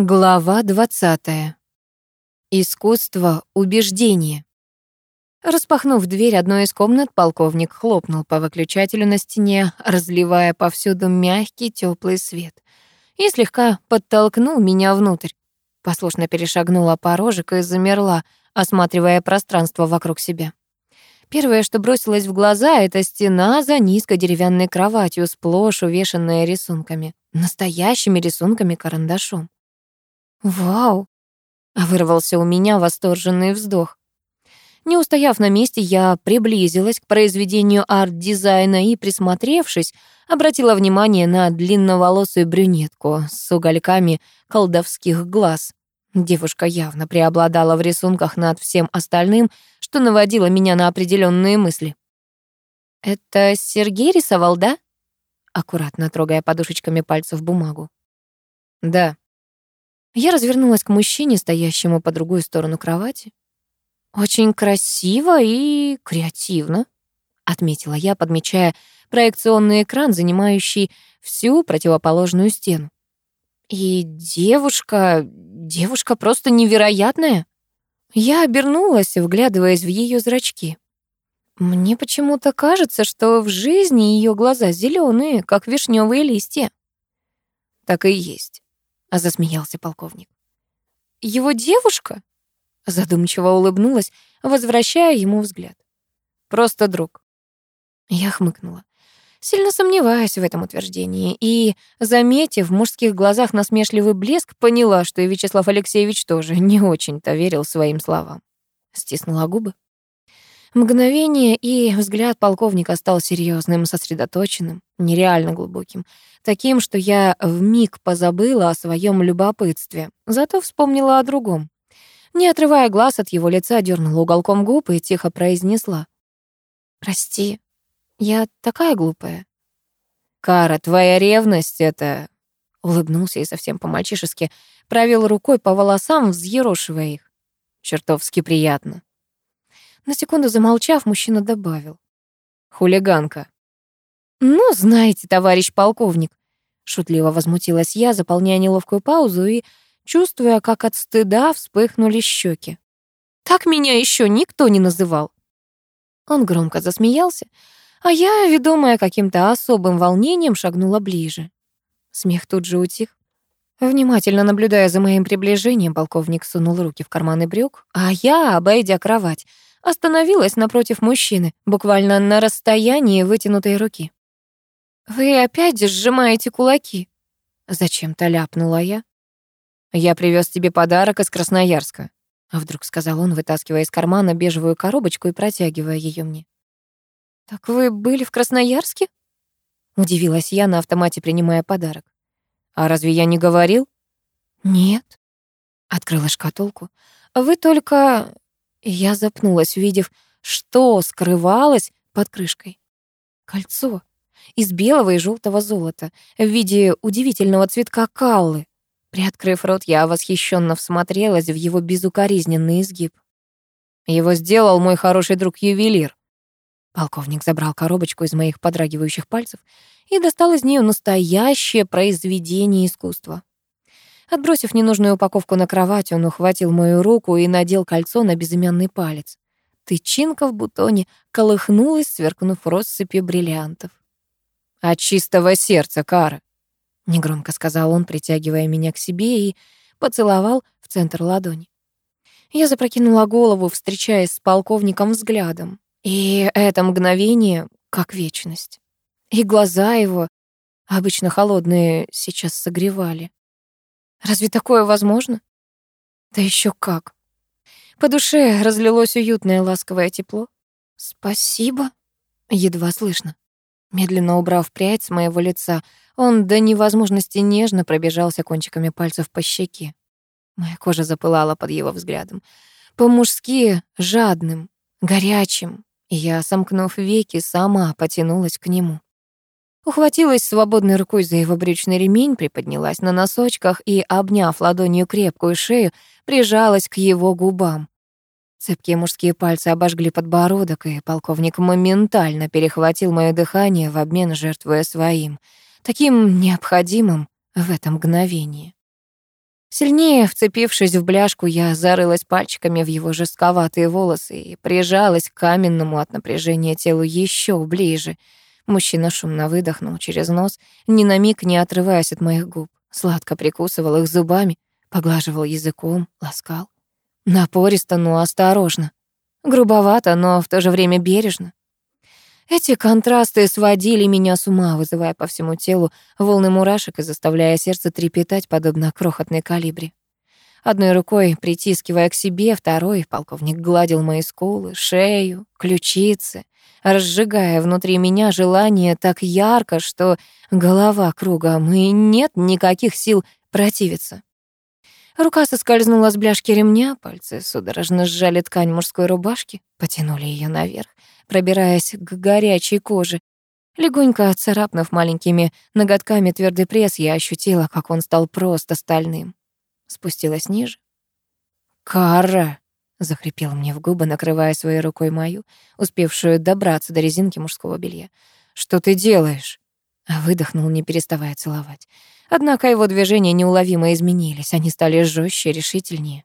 Глава 20. Искусство убеждения. Распахнув дверь одной из комнат, полковник хлопнул по выключателю на стене, разливая повсюду мягкий теплый свет, и слегка подтолкнул меня внутрь. Послушно перешагнула порожек и замерла, осматривая пространство вокруг себя. Первое, что бросилось в глаза, это стена за низкой деревянной кроватью, сплошь увешанная рисунками. Настоящими рисунками карандашом. «Вау!» — вырвался у меня восторженный вздох. Не устояв на месте, я приблизилась к произведению арт-дизайна и, присмотревшись, обратила внимание на длинноволосую брюнетку с угольками колдовских глаз. Девушка явно преобладала в рисунках над всем остальным, что наводило меня на определенные мысли. «Это Сергей рисовал, да?» Аккуратно трогая подушечками пальцев бумагу. «Да», я развернулась к мужчине, стоящему по другую сторону кровати. «Очень красиво и креативно», — отметила я, подмечая проекционный экран, занимающий всю противоположную стену. «И девушка... девушка просто невероятная». Я обернулась, вглядываясь в ее зрачки. Мне почему-то кажется, что в жизни ее глаза зеленые, как вишневые листья. Так и есть. Засмеялся полковник. Его девушка? Задумчиво улыбнулась, возвращая ему взгляд. Просто друг. Я хмыкнула, сильно сомневаясь в этом утверждении, и, заметив в мужских глазах насмешливый блеск, поняла, что и Вячеслав Алексеевич тоже не очень-то верил своим словам. Стиснула губы. Мгновение, и взгляд полковника стал серьезным, сосредоточенным, нереально глубоким, таким, что я вмиг позабыла о своем любопытстве, зато вспомнила о другом. Не отрывая глаз от его лица, дернула уголком губ и тихо произнесла. «Прости, я такая глупая». «Кара, твоя ревность — это...» Улыбнулся и совсем по-мальчишески провел рукой по волосам, взъерошивая их. «Чертовски приятно». На секунду замолчав, мужчина добавил. «Хулиганка». «Ну, знаете, товарищ полковник», — шутливо возмутилась я, заполняя неловкую паузу и чувствуя, как от стыда вспыхнули щеки. «Так меня еще никто не называл». Он громко засмеялся, а я, ведомая каким-то особым волнением, шагнула ближе. Смех тут же утих. Внимательно наблюдая за моим приближением, полковник сунул руки в карманы брюк, а я, обойдя кровать, остановилась напротив мужчины, буквально на расстоянии вытянутой руки. «Вы опять сжимаете кулаки?» Зачем-то ляпнула я. «Я привез тебе подарок из Красноярска», а вдруг сказал он, вытаскивая из кармана бежевую коробочку и протягивая ее мне. «Так вы были в Красноярске?» Удивилась я на автомате, принимая подарок. «А разве я не говорил?» «Нет». Открыла шкатулку. «Вы только...» Я запнулась, увидев, что скрывалось под крышкой. Кольцо из белого и желтого золота в виде удивительного цветка каллы. Приоткрыв рот, я восхищенно всмотрелась в его безукоризненный изгиб. Его сделал мой хороший друг-ювелир. Полковник забрал коробочку из моих подрагивающих пальцев и достал из нее настоящее произведение искусства. Отбросив ненужную упаковку на кровать, он ухватил мою руку и надел кольцо на безымянный палец. Тычинка в бутоне колыхнулась, сверкнув россыпью бриллиантов. «От чистого сердца, Кара», — негромко сказал он, притягивая меня к себе и поцеловал в центр ладони. Я запрокинула голову, встречаясь с полковником взглядом. И это мгновение как вечность. И глаза его, обычно холодные, сейчас согревали. Разве такое возможно? Да еще как. По душе разлилось уютное ласковое тепло. «Спасибо», — едва слышно. Медленно убрав прядь с моего лица, он до невозможности нежно пробежался кончиками пальцев по щеке. Моя кожа запылала под его взглядом. По-мужски жадным, горячим, и я, сомкнув веки, сама потянулась к нему. Ухватилась свободной рукой за его брючный ремень, приподнялась на носочках и, обняв ладонью крепкую шею, прижалась к его губам. Цепкие мужские пальцы обожгли подбородок, и полковник моментально перехватил моё дыхание в обмен, жертвуя своим, таким необходимым в этом мгновении. Сильнее вцепившись в бляшку, я зарылась пальчиками в его жестковатые волосы и прижалась к каменному от напряжения телу еще ближе. Мужчина шумно выдохнул через нос, ни на миг не отрываясь от моих губ. Сладко прикусывал их зубами, поглаживал языком, ласкал. Напористо, но осторожно. Грубовато, но в то же время бережно. Эти контрасты сводили меня с ума, вызывая по всему телу волны мурашек и заставляя сердце трепетать, подобно крохотной калибре. Одной рукой, притискивая к себе, второй полковник гладил мои скулы, шею, ключицы, разжигая внутри меня желание так ярко, что голова кругом, и нет никаких сил противиться. Рука соскользнула с бляшки ремня, пальцы судорожно сжали ткань мужской рубашки, потянули ее наверх пробираясь к горячей коже. Легонько царапнув маленькими ноготками твердый пресс, я ощутила, как он стал просто стальным. Спустилась ниже. «Кара!» — захрипел мне в губы, накрывая своей рукой мою, успевшую добраться до резинки мужского белья. «Что ты делаешь?» А выдохнул, не переставая целовать. Однако его движения неуловимо изменились, они стали жестче, решительнее.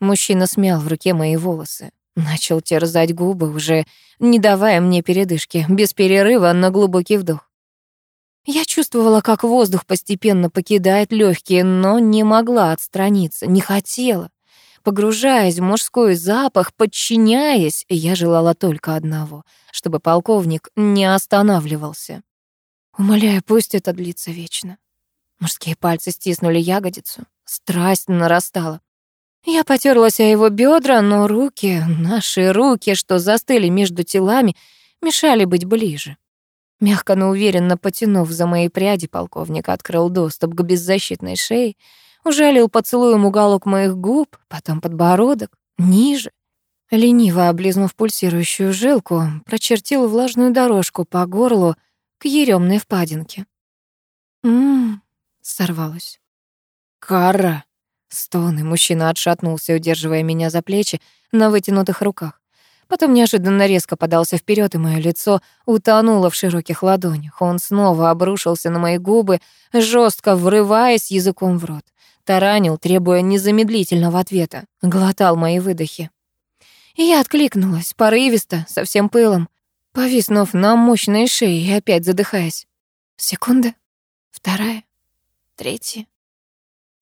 Мужчина смял в руке мои волосы. Начал терзать губы, уже не давая мне передышки, без перерыва на глубокий вдох. Я чувствовала, как воздух постепенно покидает легкие, но не могла отстраниться, не хотела. Погружаясь в мужской запах, подчиняясь, я желала только одного, чтобы полковник не останавливался. Умоляю, пусть это длится вечно. Мужские пальцы стиснули ягодицу. Страсть нарастала. Я потерлась о его бедра, но руки, наши руки, что застыли между телами, мешали быть ближе. Мягко, но уверенно потянув за мои пряди, полковник открыл доступ к беззащитной шее, ужалил поцелуем уголок моих губ, потом подбородок, ниже. Лениво облизнув пульсирующую жилку, прочертил влажную дорожку по горлу к еремной впадинке. «М-м-м», сорвалась. «Кара!» Стоны. Мужчина отшатнулся, удерживая меня за плечи на вытянутых руках. Потом неожиданно резко подался вперед, и мое лицо утонуло в широких ладонях. Он снова обрушился на мои губы, жестко врываясь языком в рот. Таранил, требуя незамедлительного ответа. Глотал мои выдохи. И я откликнулась, порывисто, со всем пылом, повиснув на мощной шее и опять задыхаясь. Секунда, вторая, третья.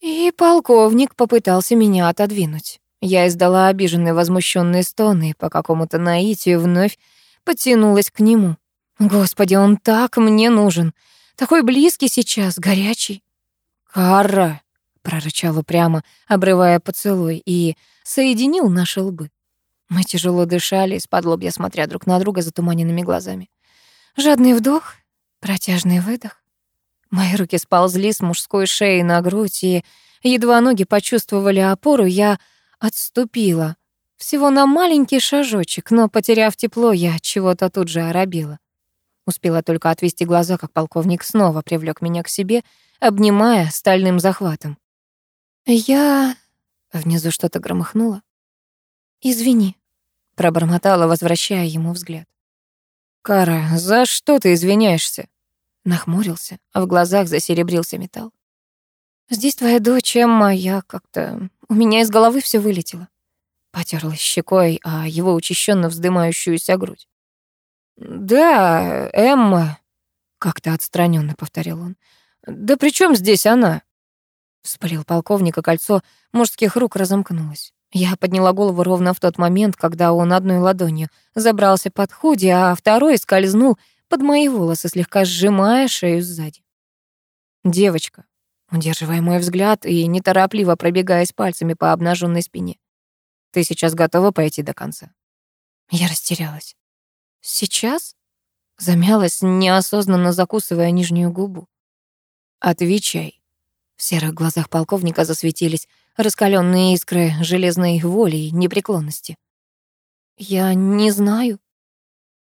И полковник попытался меня отодвинуть. Я издала обиженные возмущенные стоны и по какому-то наитию вновь потянулась к нему. Господи, он так мне нужен. Такой близкий сейчас, горячий. «Кара!» — прорычал упрямо, обрывая поцелуй, и соединил наши лбы. Мы тяжело дышали, из-под лобья смотря друг на друга затуманенными глазами. Жадный вдох, протяжный выдох. Мои руки сползли с мужской шеи на грудь, и едва ноги почувствовали опору, я отступила. Всего на маленький шажочек, но, потеряв тепло, я чего-то тут же оробила. Успела только отвести глаза, как полковник снова привлек меня к себе, обнимая стальным захватом. Я... Внизу что-то громыхнуло. «Извини», — пробормотала, возвращая ему взгляд. «Кара, за что ты извиняешься?» Нахмурился, а в глазах засеребрился металл. «Здесь твоя дочь, Эмма, я как-то... У меня из головы все вылетело». Потерлась щекой, а его учащенно вздымающуюся грудь. «Да, Эмма», — как-то отстраненно повторил он. «Да при чем здесь она?» Вспылил полковник, и кольцо мужских рук разомкнулось. Я подняла голову ровно в тот момент, когда он одной ладонью забрался под худи, а второй скользнул под мои волосы, слегка сжимая шею сзади. Девочка, удерживая мой взгляд и неторопливо пробегаясь пальцами по обнаженной спине. Ты сейчас готова пойти до конца? Я растерялась. Сейчас? Замялась, неосознанно закусывая нижнюю губу. Отвечай. В серых глазах полковника засветились раскаленные искры железной воли и непреклонности. Я не знаю,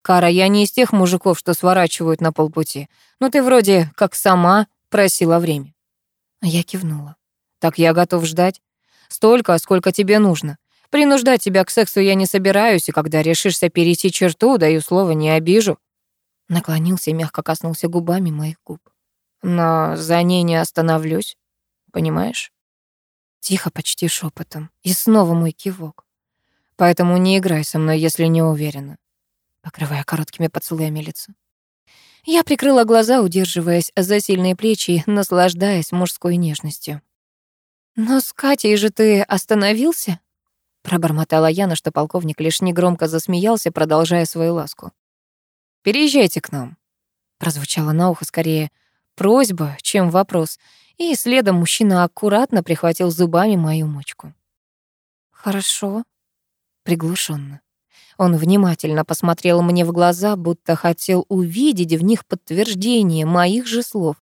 Кара, я не из тех мужиков, что сворачивают на полпути. Но ты вроде как сама просила время. Я кивнула. Так я готов ждать. Столько, сколько тебе нужно. Принуждать тебя к сексу я не собираюсь, и когда решишься перейти черту, даю слово, не обижу. Наклонился и мягко коснулся губами моих губ. Но за ней не остановлюсь. Понимаешь? Тихо, почти шепотом. И снова мой кивок. Поэтому не играй со мной, если не уверена. Покрывая короткими поцелуями лицо. Я прикрыла глаза, удерживаясь за сильные плечи, наслаждаясь мужской нежностью. «Но с Катей же ты остановился?» Пробормотала я, на что полковник лишь негромко засмеялся, продолжая свою ласку. «Переезжайте к нам», — прозвучало на ухо скорее просьба, чем вопрос, и следом мужчина аккуратно прихватил зубами мою мочку. «Хорошо», — приглушенно. Он внимательно посмотрел мне в глаза, будто хотел увидеть в них подтверждение моих же слов.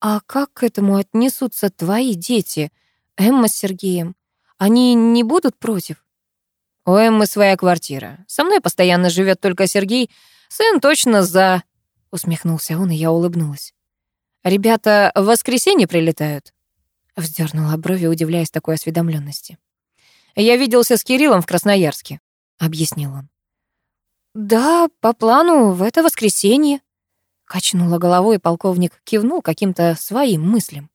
«А как к этому отнесутся твои дети, Эмма с Сергеем? Они не будут против?» «У Эммы своя квартира. Со мной постоянно живет только Сергей. Сын точно за...» Усмехнулся он, и я улыбнулась. «Ребята в воскресенье прилетают?» Вздернула брови, удивляясь такой осведомленности. «Я виделся с Кириллом в Красноярске», — объяснил он. «Да, по плану, в это воскресенье», — качнула головой, полковник кивнул каким-то своим мыслям.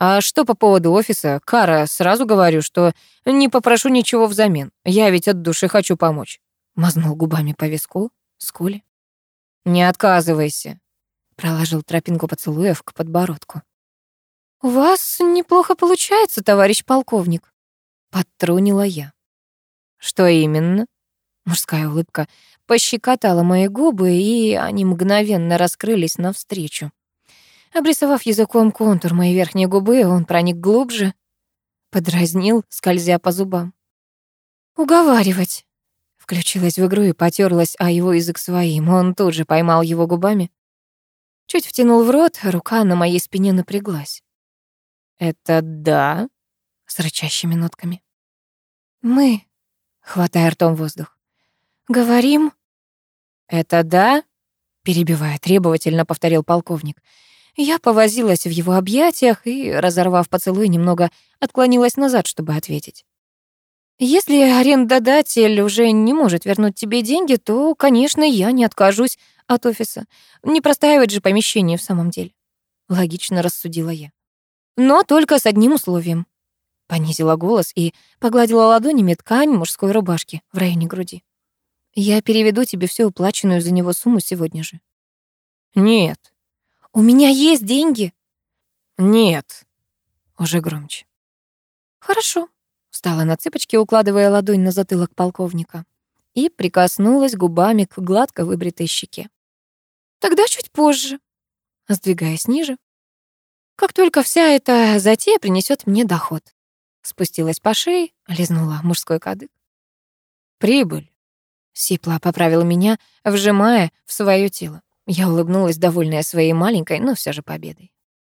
«А что по поводу офиса? Кара, сразу говорю, что не попрошу ничего взамен. Я ведь от души хочу помочь». Мазнул губами по виску, скуле. «Не отказывайся», проложил тропинку поцелуев к подбородку. «У вас неплохо получается, товарищ полковник», — подтрунила я. «Что именно?» Мужская улыбка пощекотала мои губы, и они мгновенно раскрылись навстречу. Обрисовав языком контур моей верхней губы, он проник глубже, подразнил, скользя по зубам. «Уговаривать!» Включилась в игру и потерлась о его язык своим. Он тут же поймал его губами, Чуть втянул в рот, рука на моей спине напряглась. «Это да?» — с рычащими нотками. «Мы», — хватая ртом воздух, — «говорим...» «Это да?» — перебивая требовательно, повторил полковник. Я повозилась в его объятиях и, разорвав поцелуй, немного отклонилась назад, чтобы ответить. Если арендодатель уже не может вернуть тебе деньги, то, конечно, я не откажусь от офиса. Не простаивать же помещение в самом деле. Логично рассудила я. Но только с одним условием. Понизила голос и погладила ладонями ткань мужской рубашки в районе груди. Я переведу тебе всю уплаченную за него сумму сегодня же. Нет. У меня есть деньги. Нет. Уже громче. Хорошо. Встала на цыпочки, укладывая ладонь на затылок полковника, и прикоснулась губами к гладко выбритой щеке. Тогда чуть позже, сдвигаясь ниже. Как только вся эта затея принесет мне доход. Спустилась по шее, лизнула мужской кадык. Прибыль. Сипла поправил меня, вжимая в свое тело. Я улыбнулась, довольная своей маленькой, но все же победой.